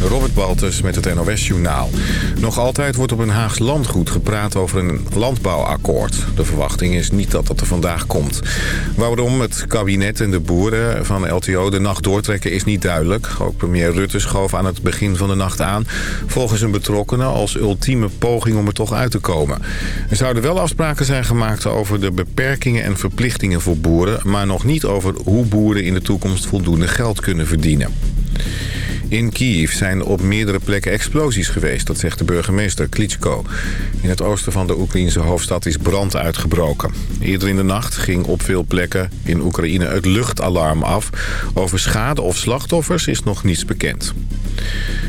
Robert Baltus met het NOS-journaal. Nog altijd wordt op een Haags landgoed gepraat over een landbouwakkoord. De verwachting is niet dat dat er vandaag komt. Waarom het kabinet en de boeren van LTO de nacht doortrekken is niet duidelijk. Ook premier Rutte schoof aan het begin van de nacht aan... volgens een betrokkenen als ultieme poging om er toch uit te komen. Er zouden wel afspraken zijn gemaakt over de beperkingen en verplichtingen voor boeren... maar nog niet over hoe boeren in de toekomst voldoende geld kunnen verdienen. In Kiev zijn op meerdere plekken explosies geweest, dat zegt de burgemeester Klitschko. In het oosten van de Oekraïnse hoofdstad is brand uitgebroken. Eerder in de nacht ging op veel plekken in Oekraïne het luchtalarm af. Over schade of slachtoffers is nog niets bekend.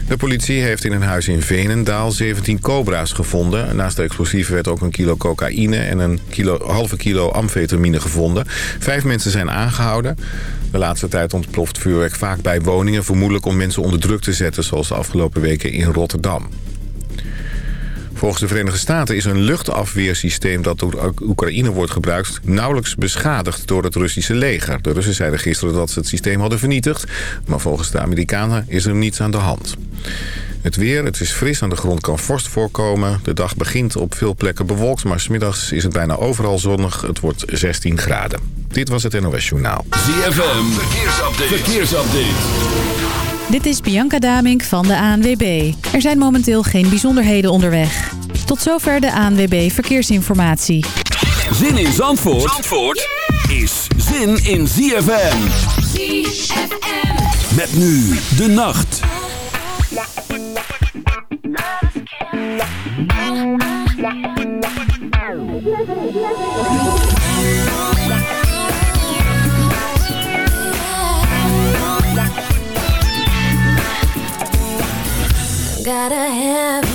De politie heeft in een huis in Venendaal 17 cobra's gevonden. Naast de explosieven werd ook een kilo cocaïne en een kilo, halve kilo amfetamine gevonden. Vijf mensen zijn aangehouden. De laatste tijd ontploft vuurwerk vaak bij woningen... vermoedelijk om mensen onder druk te zetten... zoals de afgelopen weken in Rotterdam. Volgens de Verenigde Staten is een luchtafweersysteem dat door Oekraïne wordt gebruikt... nauwelijks beschadigd door het Russische leger. De Russen zeiden gisteren dat ze het systeem hadden vernietigd... maar volgens de Amerikanen is er niets aan de hand. Het weer, het is fris, aan de grond kan vorst voorkomen. De dag begint op veel plekken bewolkt, maar smiddags is het bijna overal zonnig. Het wordt 16 graden. Dit was het NOS Journaal. ZFM, verkeersupdate. verkeersupdate. Dit is Bianca Damink van de ANWB. Er zijn momenteel geen bijzonderheden onderweg. Tot zover de ANWB Verkeersinformatie. Zin in Zandvoort, Zandvoort is zin in ZFM. ZFM. Met nu de nacht. Gotta have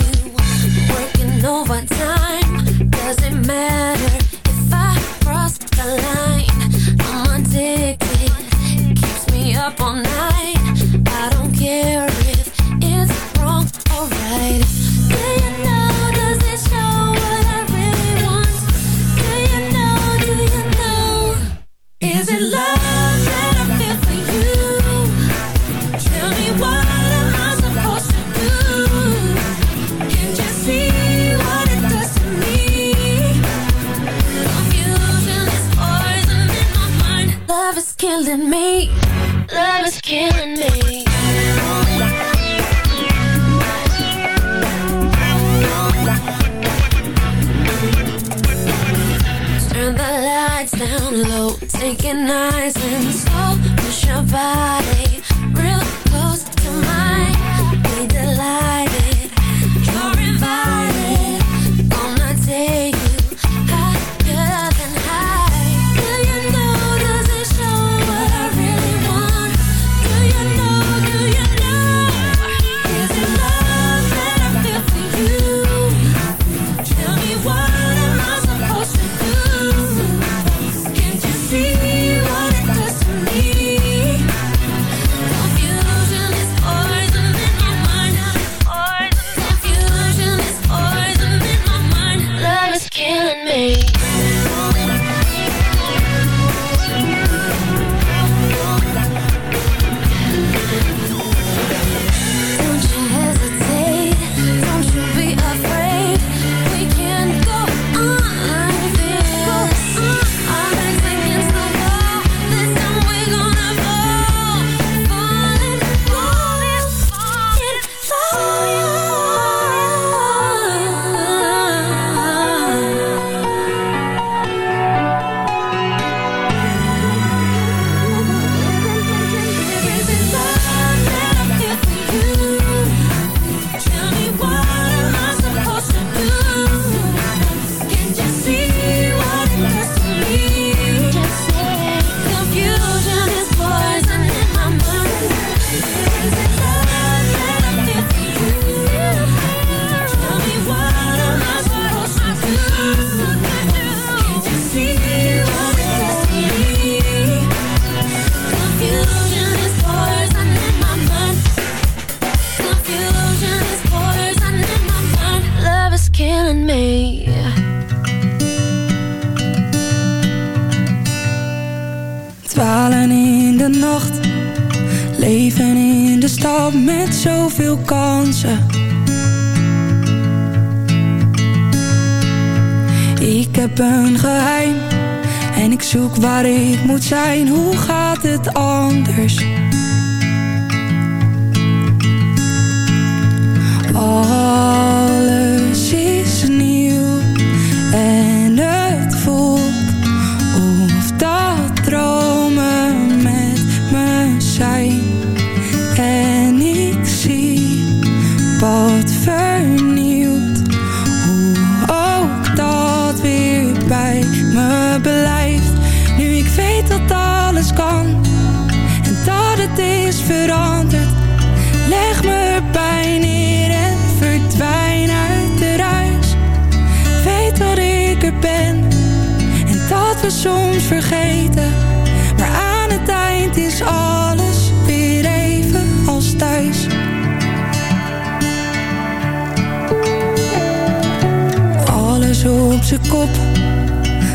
Hoe gaat het anders? Kan en dat het is veranderd. Leg me pijn neer en verdwijn uit de ruis. Weet dat ik er ben en dat we soms vergeten. Maar aan het eind is alles weer even als thuis. Alles op zijn kop,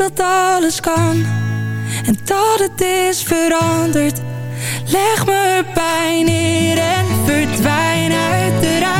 dat alles kan en dat het is veranderd. Leg me pijn neer en verdwijn uit de ruis.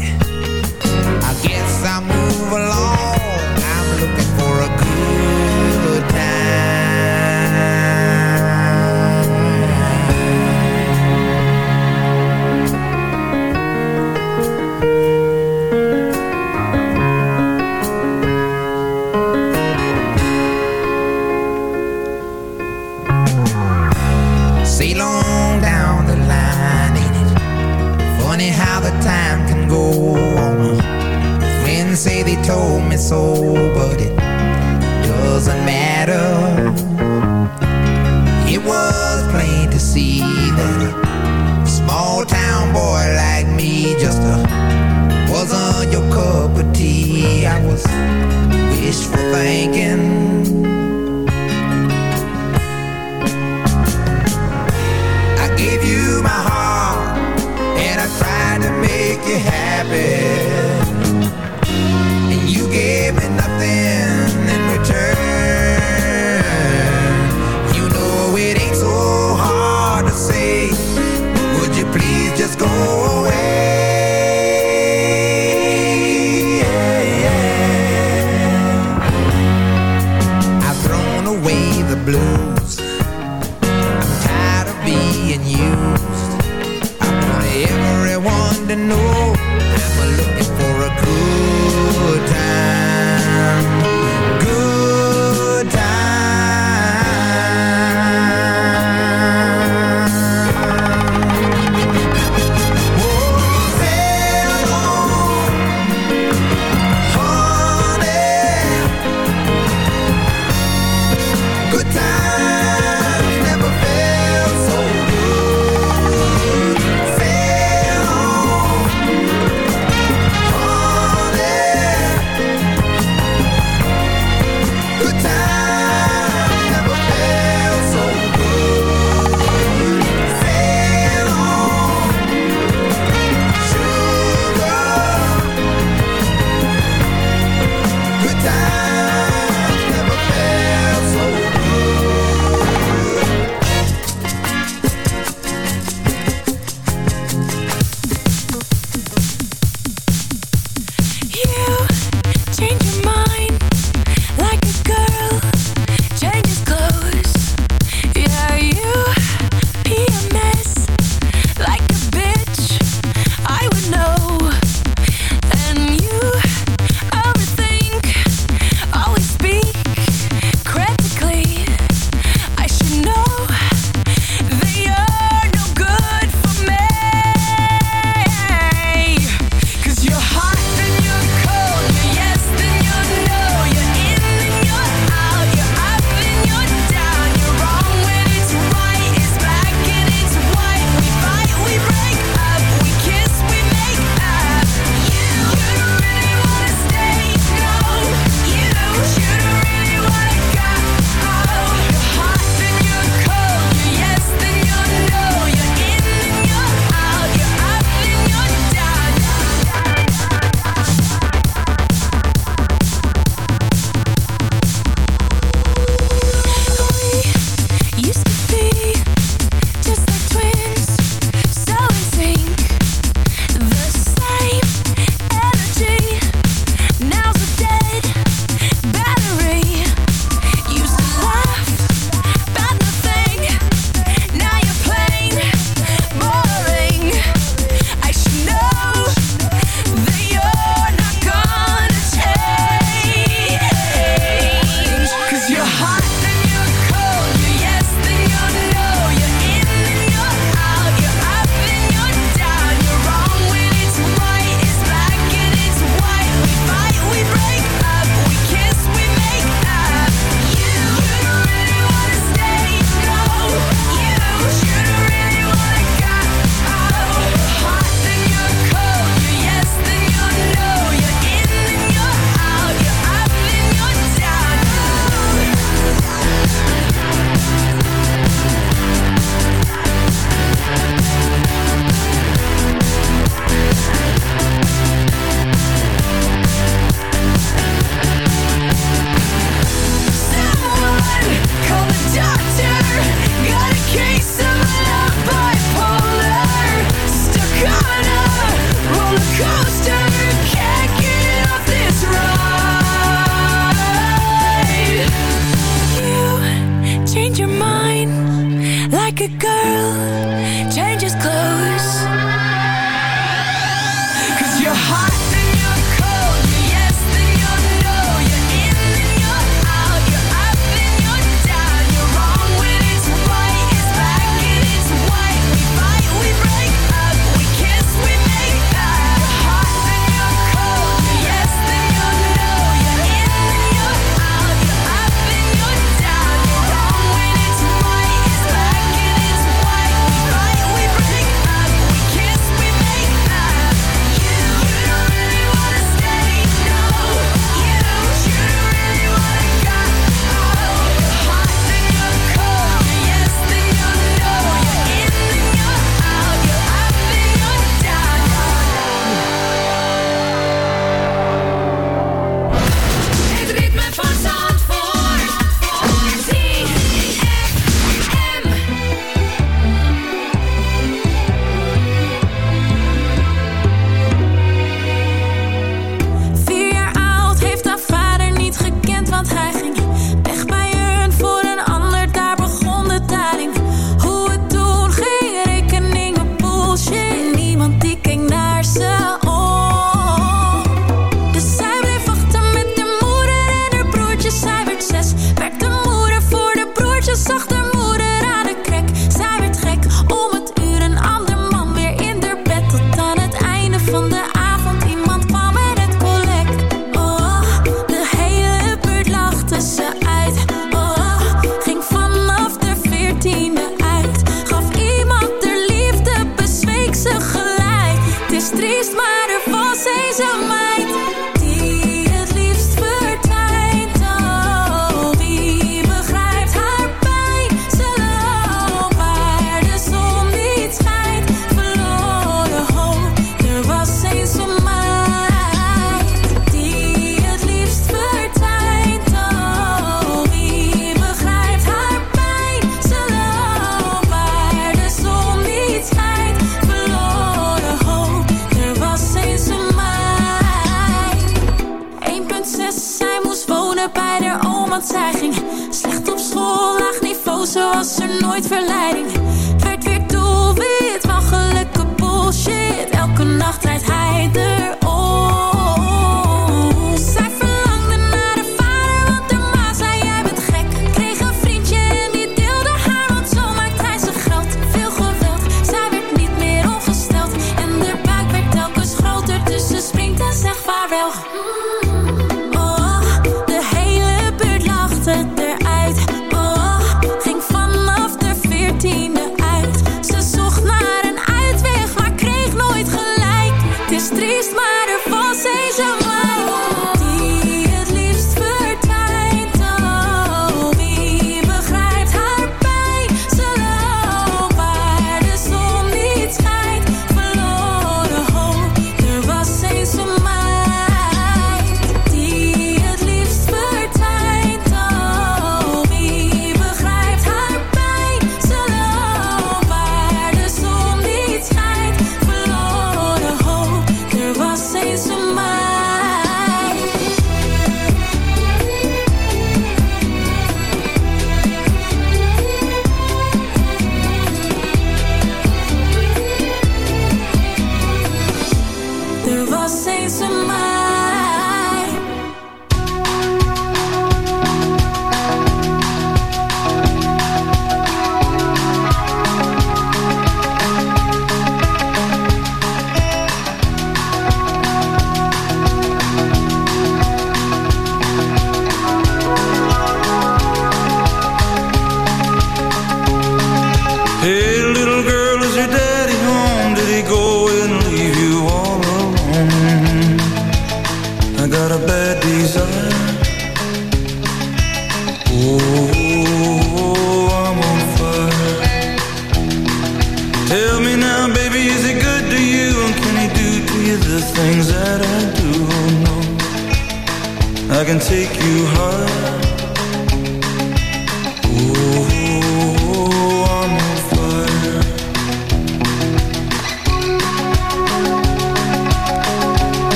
the things that I do oh, know I can take you higher.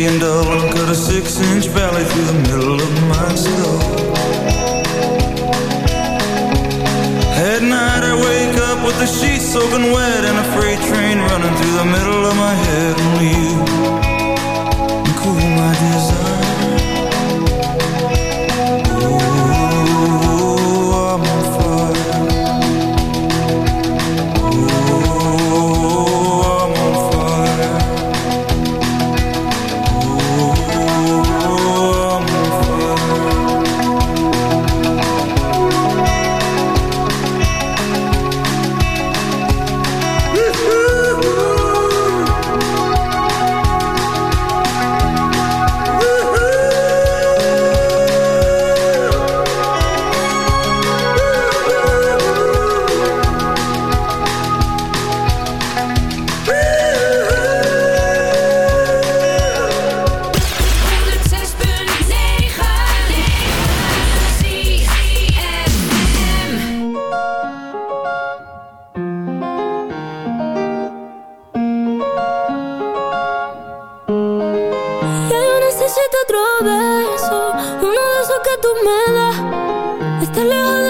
million the. otro beso, uno de esos que tú me das. Estás lejos de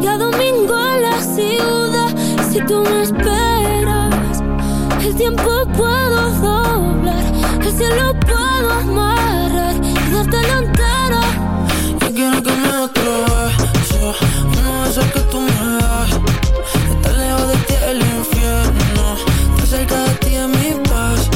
y a domingo en la ciudad. Si tú me esperas, el tiempo puedo doblar, el cielo puedo amarrar y darte la entera. Yo quiero que me otro beso Uno de esos que tú me das Estar lejos de ti el infierno Estar cerca de ti es mi paz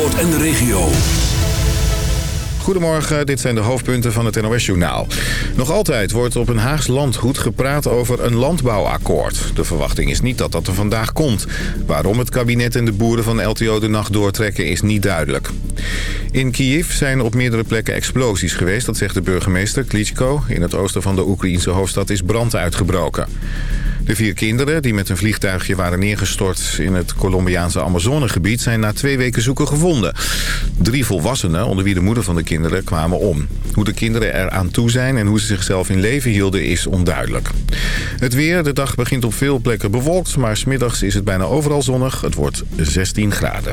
en de regio. Goedemorgen, dit zijn de hoofdpunten van het NOS-journaal. Nog altijd wordt op een Haags landgoed gepraat over een landbouwakkoord. De verwachting is niet dat dat er vandaag komt. Waarom het kabinet en de boeren van LTO de nacht doortrekken is niet duidelijk. In Kiev zijn op meerdere plekken explosies geweest, dat zegt de burgemeester Klitschko. In het oosten van de Oekraïense hoofdstad is brand uitgebroken. De vier kinderen die met een vliegtuigje waren neergestort in het Colombiaanse Amazonegebied zijn na twee weken zoeken gevonden. Drie volwassenen, onder wie de moeder van de kinderen, kwamen om. Hoe de kinderen er aan toe zijn en hoe ze zichzelf in leven hielden is onduidelijk. Het weer, de dag begint op veel plekken bewolkt, maar smiddags is het bijna overal zonnig. Het wordt 16 graden.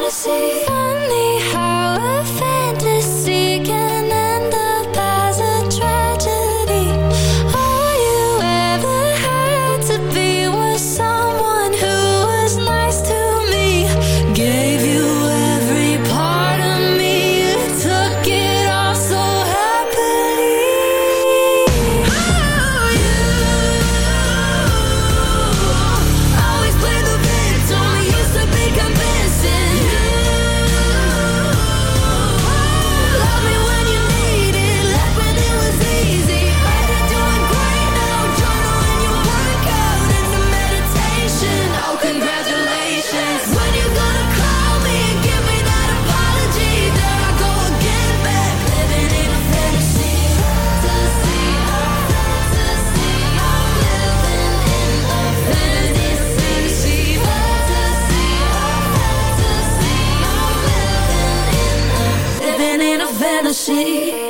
fantasy see.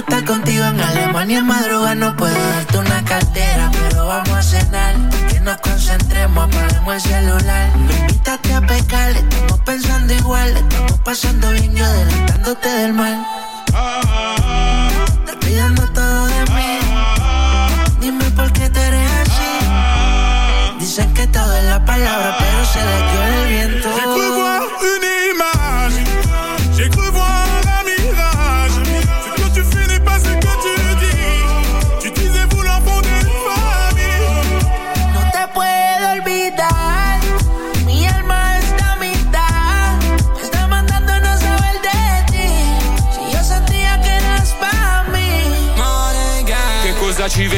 estar contigo en Alemania en madruga no puedo darte una cartera, pero vamos a cenar. Que nos concentremos, apagamos el celular. Me invítate a pecar, estamos pensando igual, estamos pasando bien yo adelantándote del mal. Estás pidiendo todo de mí. Dime por qué te eres así. Dicen que todo es la palabra, pero se la dio el viento.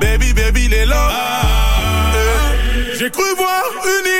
Baby, baby, les lots. Eh, J'ai cru voir une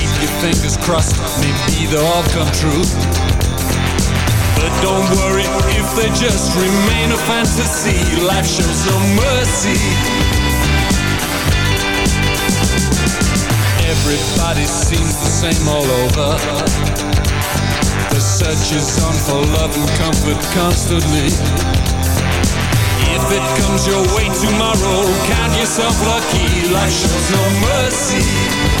your fingers crossed, maybe they'll all come true. But don't worry if they just remain a fantasy. Life shows no mercy. Everybody seems the same all over. The search is on for love and comfort constantly. If it comes your way tomorrow, count yourself lucky. Life shows no mercy.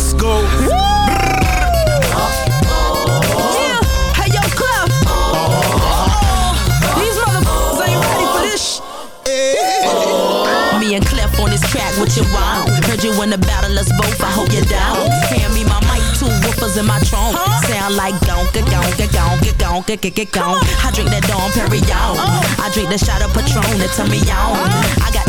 Let's go. Yeah. Hey, yo, Clef. Oh, these motherfuckers ain't ready for this sh- Me and Clef on this track, what you want? Heard you in the battle, us both, I hope you're down. Hand me my mic, two woofers in my trunk. Sound like gonka, gonka, gonka, gonka, gonka, gonka. I drink that Dom Perignon. Oh. I drink the shot of Patron that turn me on. I got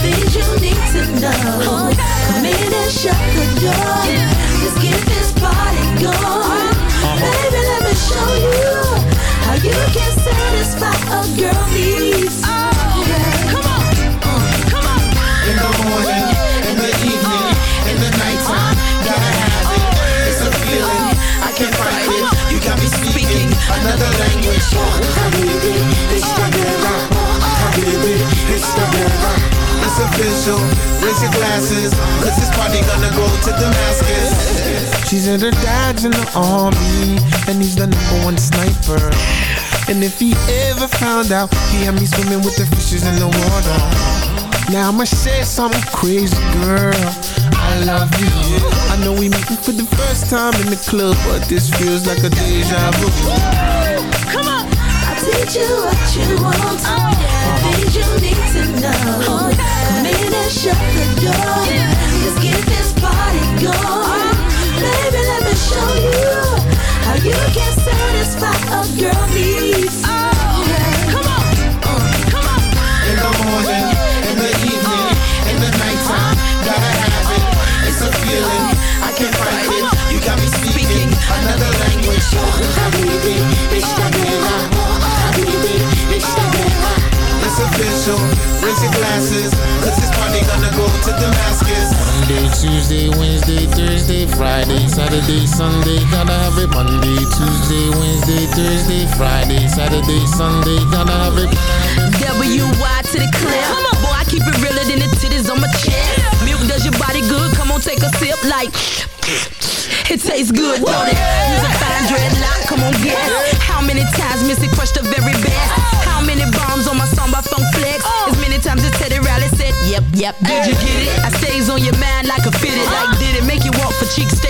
things you need to know. Come in and shut the door. Let's get this party going. Baby, let me show you how you can satisfy a girl needs. Come on. Come on. In the morning, in the evening, in the nighttime, have it. Oh, it's a feeling, I can't fight it. You got me speaking another language. Official, raise your glasses, cause this party gonna go to Damascus. She said her dad's in the army, and he's the number one sniper. And if he ever found out, he had me swimming with the fishes in the water. Now I'ma say something crazy, girl. I love you. I know we meeting for the first time in the club, but this feels like a deja vu. Come on. I'll teach you what you want and oh. things make